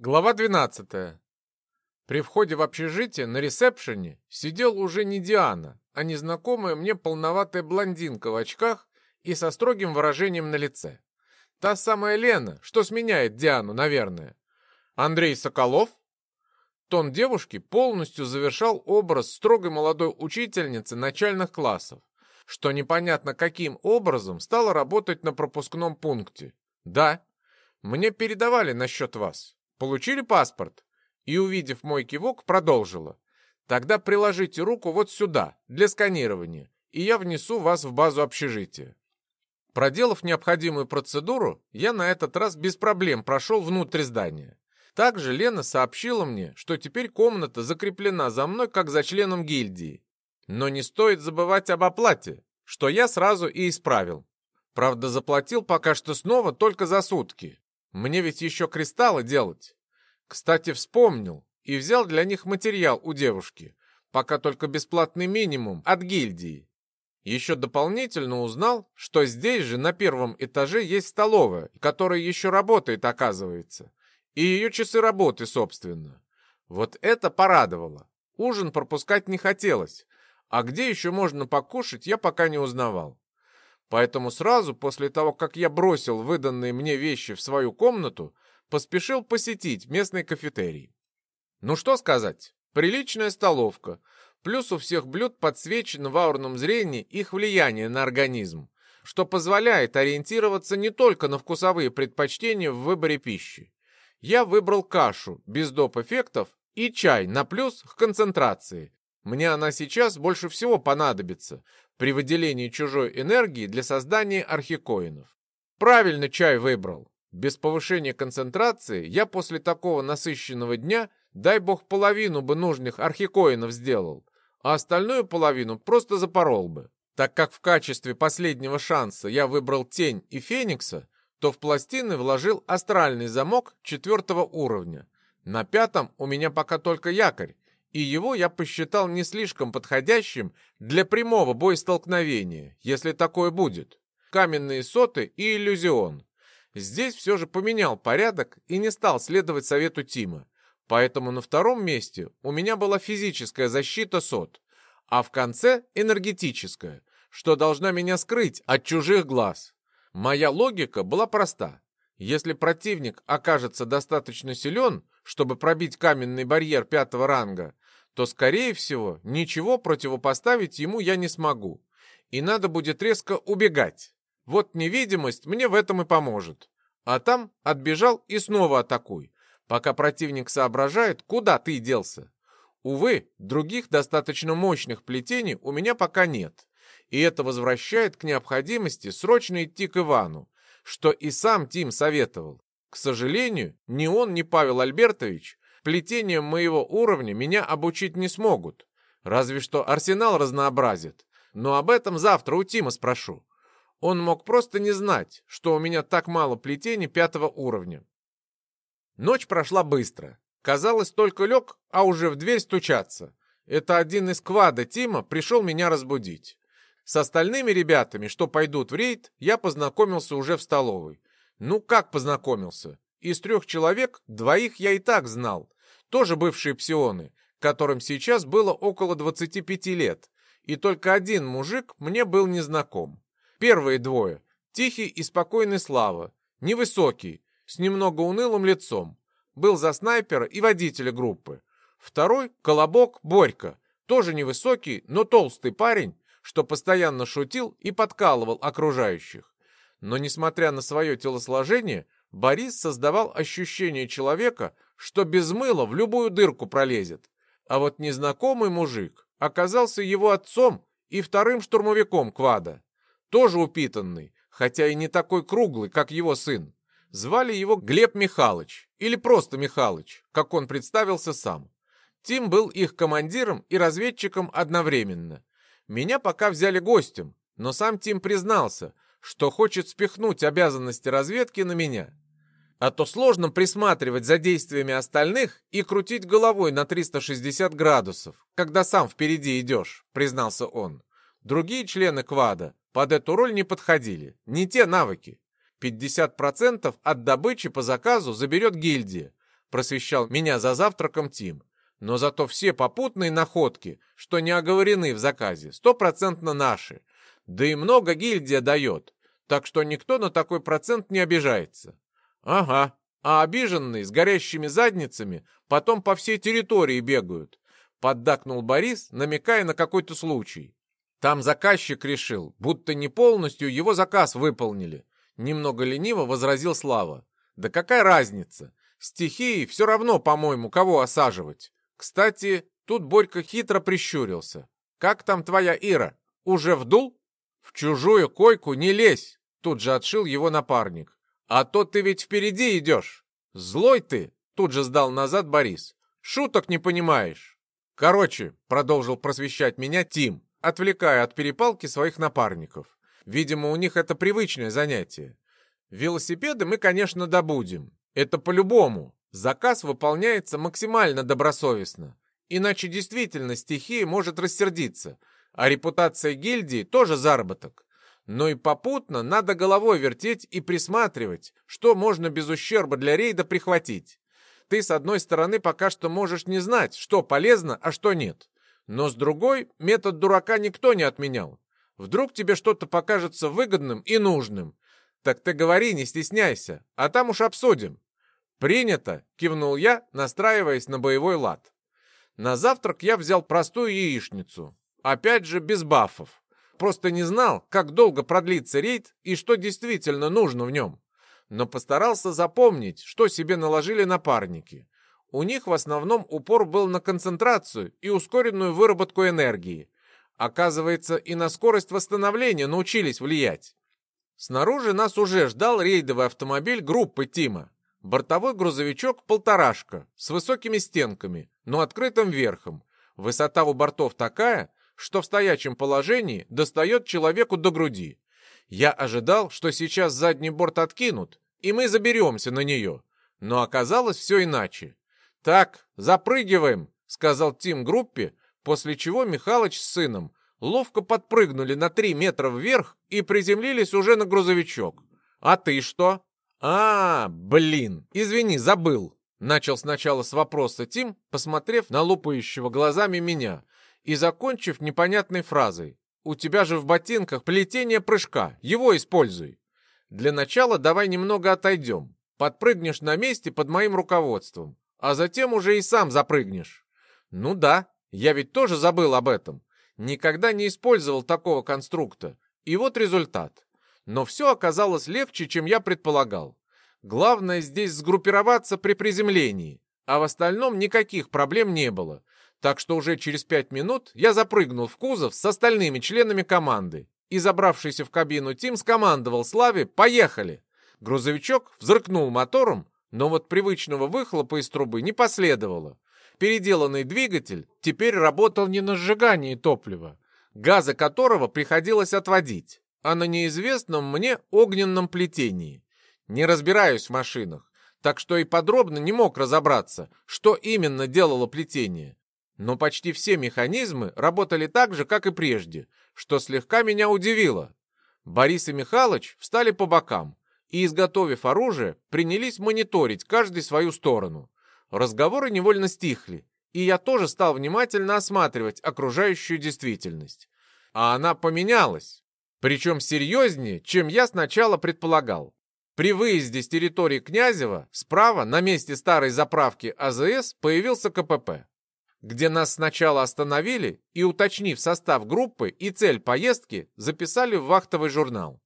Глава 12. При входе в общежитие на ресепшене сидел уже не Диана, а незнакомая мне полноватая блондинка в очках и со строгим выражением на лице. Та самая Лена, что сменяет Диану, наверное. Андрей Соколов? Тон девушки полностью завершал образ строгой молодой учительницы начальных классов, что непонятно каким образом стала работать на пропускном пункте. Да, мне передавали насчет вас. Получили паспорт?» И, увидев мой кивок, продолжила. «Тогда приложите руку вот сюда, для сканирования, и я внесу вас в базу общежития». Проделав необходимую процедуру, я на этот раз без проблем прошел внутрь здания. Также Лена сообщила мне, что теперь комната закреплена за мной как за членом гильдии. Но не стоит забывать об оплате, что я сразу и исправил. Правда, заплатил пока что снова только за сутки. Мне ведь еще кристаллы делать. Кстати, вспомнил и взял для них материал у девушки. Пока только бесплатный минимум от гильдии. Еще дополнительно узнал, что здесь же на первом этаже есть столовая, которая еще работает, оказывается. И ее часы работы, собственно. Вот это порадовало. Ужин пропускать не хотелось. А где еще можно покушать, я пока не узнавал. Поэтому сразу после того, как я бросил выданные мне вещи в свою комнату, поспешил посетить местный кафетерий. Ну что сказать, приличная столовка, плюс у всех блюд подсвечено в аурном зрении их влияние на организм, что позволяет ориентироваться не только на вкусовые предпочтения в выборе пищи. Я выбрал кашу без доп. эффектов и чай на плюс к концентрации. Мне она сейчас больше всего понадобится, при выделении чужой энергии для создания архикоинов. Правильно чай выбрал. Без повышения концентрации я после такого насыщенного дня, дай бог, половину бы нужных архикоинов сделал, а остальную половину просто запорол бы. Так как в качестве последнего шанса я выбрал тень и феникса, то в пластины вложил астральный замок четвертого уровня. На пятом у меня пока только якорь, и его я посчитал не слишком подходящим для прямого боестолкновения, если такое будет. Каменные соты и иллюзион. Здесь все же поменял порядок и не стал следовать совету Тима. Поэтому на втором месте у меня была физическая защита сот, а в конце энергетическая, что должна меня скрыть от чужих глаз. Моя логика была проста. Если противник окажется достаточно силен, чтобы пробить каменный барьер пятого ранга, то, скорее всего, ничего противопоставить ему я не смогу. И надо будет резко убегать. Вот невидимость мне в этом и поможет. А там отбежал и снова атакуй, пока противник соображает, куда ты делся. Увы, других достаточно мощных плетений у меня пока нет. И это возвращает к необходимости срочно идти к Ивану, что и сам Тим советовал. К сожалению, ни он, ни Павел Альбертович Плетением моего уровня меня обучить не смогут. Разве что арсенал разнообразит. Но об этом завтра у Тима спрошу. Он мог просто не знать, что у меня так мало плетений пятого уровня. Ночь прошла быстро. Казалось, только лег, а уже в дверь стучаться. Это один из квада Тима пришел меня разбудить. С остальными ребятами, что пойдут в рейд, я познакомился уже в столовой. Ну как познакомился? Из трех человек двоих я и так знал, тоже бывшие псионы, которым сейчас было около 25 лет, и только один мужик мне был незнаком. Первые двое — тихий и спокойный Слава, невысокий, с немного унылым лицом, был за снайпера и водителя группы. Второй — Колобок Борька, тоже невысокий, но толстый парень, что постоянно шутил и подкалывал окружающих. Но, несмотря на свое телосложение, Борис создавал ощущение человека, что без мыла в любую дырку пролезет. А вот незнакомый мужик оказался его отцом и вторым штурмовиком квада. Тоже упитанный, хотя и не такой круглый, как его сын. Звали его Глеб Михалыч, или просто Михалыч, как он представился сам. Тим был их командиром и разведчиком одновременно. Меня пока взяли гостем, но сам Тим признался, что хочет спихнуть обязанности разведки на меня. А то сложно присматривать за действиями остальных и крутить головой на 360 градусов, когда сам впереди идешь, признался он. Другие члены квада под эту роль не подходили, не те навыки. 50% от добычи по заказу заберет гильдия, просвещал меня за завтраком Тим. Но зато все попутные находки, что не оговорены в заказе, стопроцентно наши. Да и много гильдия дает, так что никто на такой процент не обижается. Ага, а обиженные с горящими задницами потом по всей территории бегают. Поддакнул Борис, намекая на какой-то случай. Там заказчик решил, будто не полностью его заказ выполнили. Немного лениво возразил Слава. Да какая разница? Стихии все равно, по-моему, кого осаживать. Кстати, тут Борька хитро прищурился. «Как там твоя Ира? Уже вдул?» «В чужую койку не лезь!» Тут же отшил его напарник. «А то ты ведь впереди идешь!» «Злой ты!» Тут же сдал назад Борис. «Шуток не понимаешь!» «Короче», — продолжил просвещать меня Тим, отвлекая от перепалки своих напарников. «Видимо, у них это привычное занятие. Велосипеды мы, конечно, добудем. Это по-любому. Заказ выполняется максимально добросовестно. Иначе действительно стихия может рассердиться, а репутация гильдии тоже заработок. Но и попутно надо головой вертеть и присматривать, что можно без ущерба для рейда прихватить. Ты, с одной стороны, пока что можешь не знать, что полезно, а что нет. Но с другой, метод дурака никто не отменял. Вдруг тебе что-то покажется выгодным и нужным. Так ты говори, не стесняйся, а там уж обсудим. «Принято!» — кивнул я, настраиваясь на боевой лад. На завтрак я взял простую яичницу. Опять же, без бафов. Просто не знал, как долго продлится рейд и что действительно нужно в нем. Но постарался запомнить, что себе наложили напарники. У них в основном упор был на концентрацию и ускоренную выработку энергии. Оказывается, и на скорость восстановления научились влиять. Снаружи нас уже ждал рейдовый автомобиль группы Тима. Бортовой грузовичок «Полторашка» с высокими стенками, но открытым верхом. Высота у бортов такая, что в стоячем положении достает человеку до груди. Я ожидал, что сейчас задний борт откинут, и мы заберемся на нее. Но оказалось все иначе. «Так, запрыгиваем», — сказал Тим группе, после чего Михалыч с сыном ловко подпрыгнули на три метра вверх и приземлились уже на грузовичок. «А ты что?» «А, блин, извини, забыл!» Начал сначала с вопроса Тим, посмотрев на лупающего глазами меня и закончив непонятной фразой. «У тебя же в ботинках плетение прыжка, его используй!» «Для начала давай немного отойдем. Подпрыгнешь на месте под моим руководством, а затем уже и сам запрыгнешь». «Ну да, я ведь тоже забыл об этом. Никогда не использовал такого конструкта. И вот результат. Но все оказалось легче, чем я предполагал. Главное здесь сгруппироваться при приземлении, а в остальном никаких проблем не было. Так что уже через пять минут я запрыгнул в кузов с остальными членами команды. И забравшийся в кабину Тим скомандовал Славе «Поехали!». Грузовичок взрыкнул мотором, но вот привычного выхлопа из трубы не последовало. Переделанный двигатель теперь работал не на сжигании топлива, газа которого приходилось отводить, а на неизвестном мне огненном плетении. Не разбираюсь в машинах, так что и подробно не мог разобраться, что именно делало плетение. Но почти все механизмы работали так же, как и прежде, что слегка меня удивило. Борис и Михалыч встали по бокам и, изготовив оружие, принялись мониторить каждый свою сторону. Разговоры невольно стихли, и я тоже стал внимательно осматривать окружающую действительность. А она поменялась. Причем серьезнее, чем я сначала предполагал. При выезде с территории Князева справа на месте старой заправки АЗС появился КПП, где нас сначала остановили и, уточнив состав группы и цель поездки, записали в вахтовый журнал.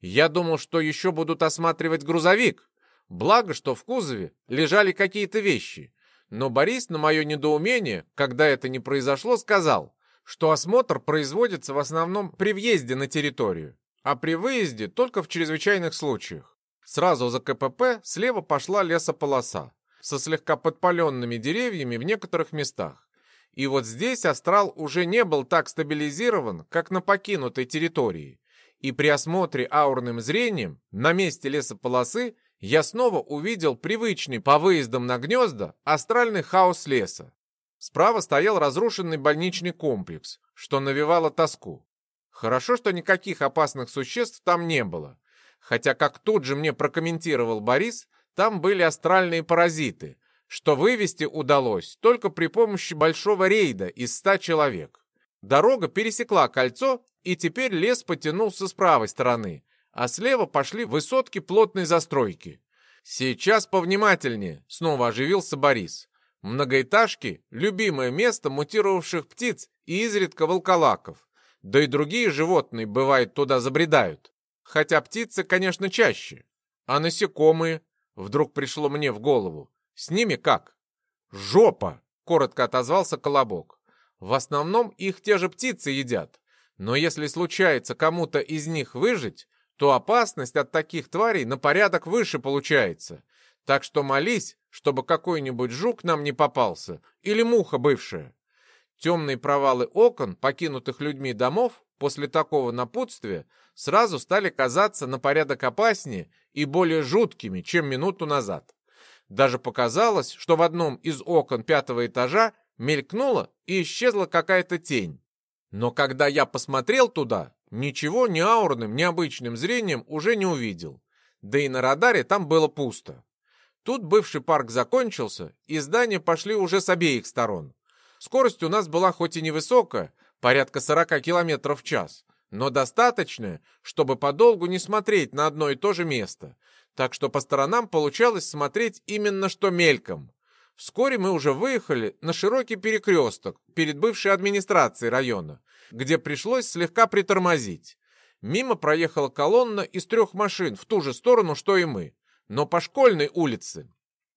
Я думал, что еще будут осматривать грузовик. Благо, что в кузове лежали какие-то вещи. Но Борис на мое недоумение, когда это не произошло, сказал, что осмотр производится в основном при въезде на территорию, а при выезде только в чрезвычайных случаях. Сразу за КПП слева пошла лесополоса со слегка подпаленными деревьями в некоторых местах. И вот здесь астрал уже не был так стабилизирован, как на покинутой территории. И при осмотре аурным зрением на месте лесополосы я снова увидел привычный по выездам на гнезда астральный хаос леса. Справа стоял разрушенный больничный комплекс, что навевало тоску. Хорошо, что никаких опасных существ там не было. Хотя, как тут же мне прокомментировал Борис, там были астральные паразиты, что вывести удалось только при помощи большого рейда из ста человек. Дорога пересекла кольцо, и теперь лес потянулся с правой стороны, а слева пошли высотки плотной застройки. «Сейчас повнимательнее», — снова оживился Борис. «Многоэтажки — любимое место мутировавших птиц и изредка волколаков. Да и другие животные, бывает, туда забредают. Хотя птицы, конечно, чаще. А насекомые? Вдруг пришло мне в голову. С ними как? Жопа! Коротко отозвался Колобок. В основном их те же птицы едят. Но если случается кому-то из них выжить, то опасность от таких тварей на порядок выше получается. Так что молись, чтобы какой-нибудь жук нам не попался, или муха бывшая. Темные провалы окон, покинутых людьми домов, после такого напутствия сразу стали казаться на порядок опаснее и более жуткими, чем минуту назад. Даже показалось, что в одном из окон пятого этажа мелькнула и исчезла какая-то тень. Но когда я посмотрел туда, ничего ни аурным, ни обычным зрением уже не увидел. Да и на радаре там было пусто. Тут бывший парк закончился, и здания пошли уже с обеих сторон. Скорость у нас была хоть и невысокая, порядка 40 км в час, но достаточная, чтобы подолгу не смотреть на одно и то же место. Так что по сторонам получалось смотреть именно что мельком. Вскоре мы уже выехали на широкий перекресток перед бывшей администрацией района, где пришлось слегка притормозить. Мимо проехала колонна из трех машин в ту же сторону, что и мы, но по школьной улице.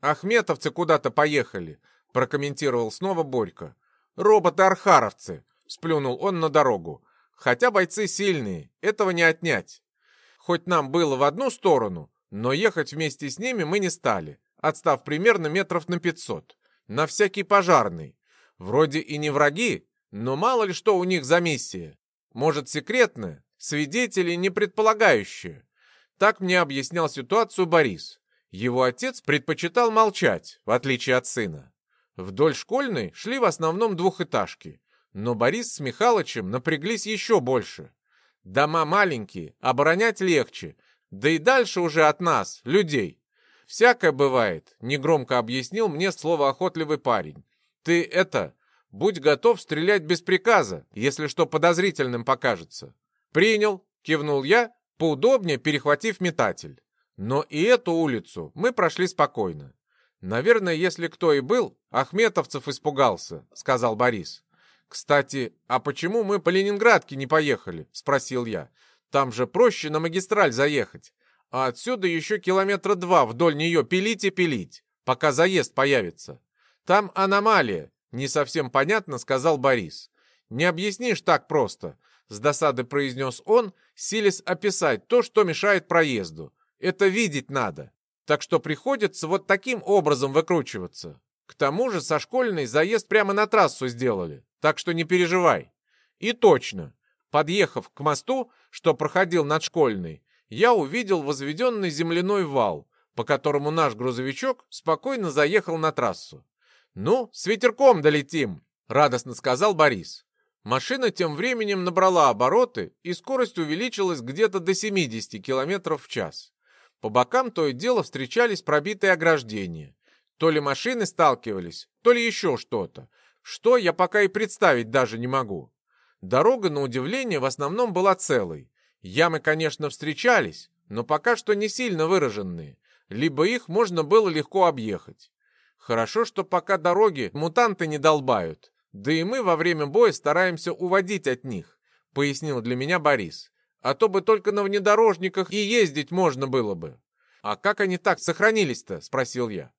Ахметовцы куда-то поехали, прокомментировал снова Борька. «Роботы-архаровцы!» — сплюнул он на дорогу. «Хотя бойцы сильные, этого не отнять. Хоть нам было в одну сторону, но ехать вместе с ними мы не стали, отстав примерно метров на пятьсот. На всякий пожарный. Вроде и не враги, но мало ли что у них за миссия. Может, секретная, свидетели не предполагающие. Так мне объяснял ситуацию Борис. Его отец предпочитал молчать, в отличие от сына. Вдоль школьной шли в основном двухэтажки, но Борис с Михалычем напряглись еще больше. Дома маленькие, оборонять легче, да и дальше уже от нас, людей. Всякое бывает, негромко объяснил мне словоохотливый парень. Ты это, будь готов стрелять без приказа, если что подозрительным покажется. Принял, кивнул я, поудобнее перехватив метатель. Но и эту улицу мы прошли спокойно. «Наверное, если кто и был, Ахметовцев испугался», — сказал Борис. «Кстати, а почему мы по Ленинградке не поехали?» — спросил я. «Там же проще на магистраль заехать. А отсюда еще километра два вдоль нее пилить и пилить, пока заезд появится. Там аномалия», — не совсем понятно сказал Борис. «Не объяснишь так просто», — с досады произнес он, силясь описать то, что мешает проезду. «Это видеть надо». Так что приходится вот таким образом выкручиваться. К тому же со школьной заезд прямо на трассу сделали, так что не переживай. И точно, подъехав к мосту, что проходил над школьной, я увидел возведенный земляной вал, по которому наш грузовичок спокойно заехал на трассу. «Ну, с ветерком долетим», — радостно сказал Борис. Машина тем временем набрала обороты, и скорость увеличилась где-то до 70 км в час. По бокам то и дело встречались пробитые ограждения. То ли машины сталкивались, то ли еще что-то. Что, я пока и представить даже не могу. Дорога, на удивление, в основном была целой. Ямы, конечно, встречались, но пока что не сильно выраженные. Либо их можно было легко объехать. Хорошо, что пока дороги мутанты не долбают. Да и мы во время боя стараемся уводить от них, пояснил для меня Борис а то бы только на внедорожниках и ездить можно было бы. А как они так сохранились-то? Спросил я.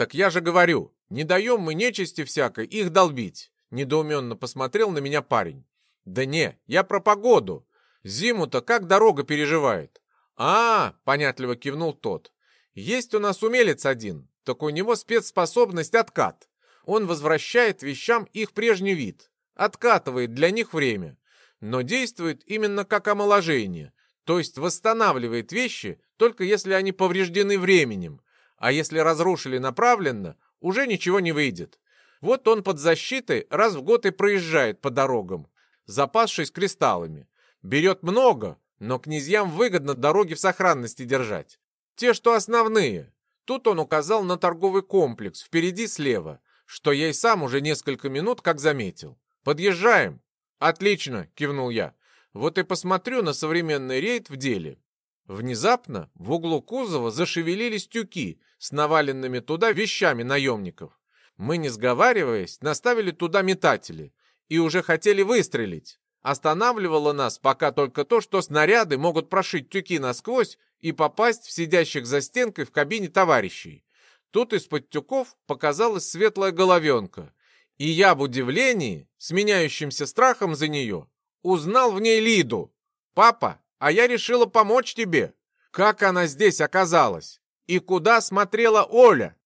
Так я же говорю, не даем мы нечисти всякой их долбить. Недоуменно посмотрел на меня парень. Да не, я про погоду. Зиму-то как дорога переживает? А, понятливо кивнул тот. Есть у нас умелец один, так у него спецспособность откат. Он возвращает вещам их прежний вид, откатывает для них время но действует именно как омоложение, то есть восстанавливает вещи, только если они повреждены временем, а если разрушили направленно, уже ничего не выйдет. Вот он под защитой раз в год и проезжает по дорогам, запасшись кристаллами. Берет много, но князьям выгодно дороги в сохранности держать. Те, что основные. Тут он указал на торговый комплекс впереди слева, что я и сам уже несколько минут как заметил. «Подъезжаем!» «Отлично!» — кивнул я. «Вот и посмотрю на современный рейд в деле». Внезапно в углу кузова зашевелились тюки с наваленными туда вещами наемников. Мы, не сговариваясь, наставили туда метатели и уже хотели выстрелить. Останавливало нас пока только то, что снаряды могут прошить тюки насквозь и попасть в сидящих за стенкой в кабине товарищей. Тут из-под тюков показалась светлая головенка, и я в удивлении, сменяющимся страхом за нее, узнал в ней Лиду. «Папа, а я решила помочь тебе. Как она здесь оказалась? И куда смотрела Оля?»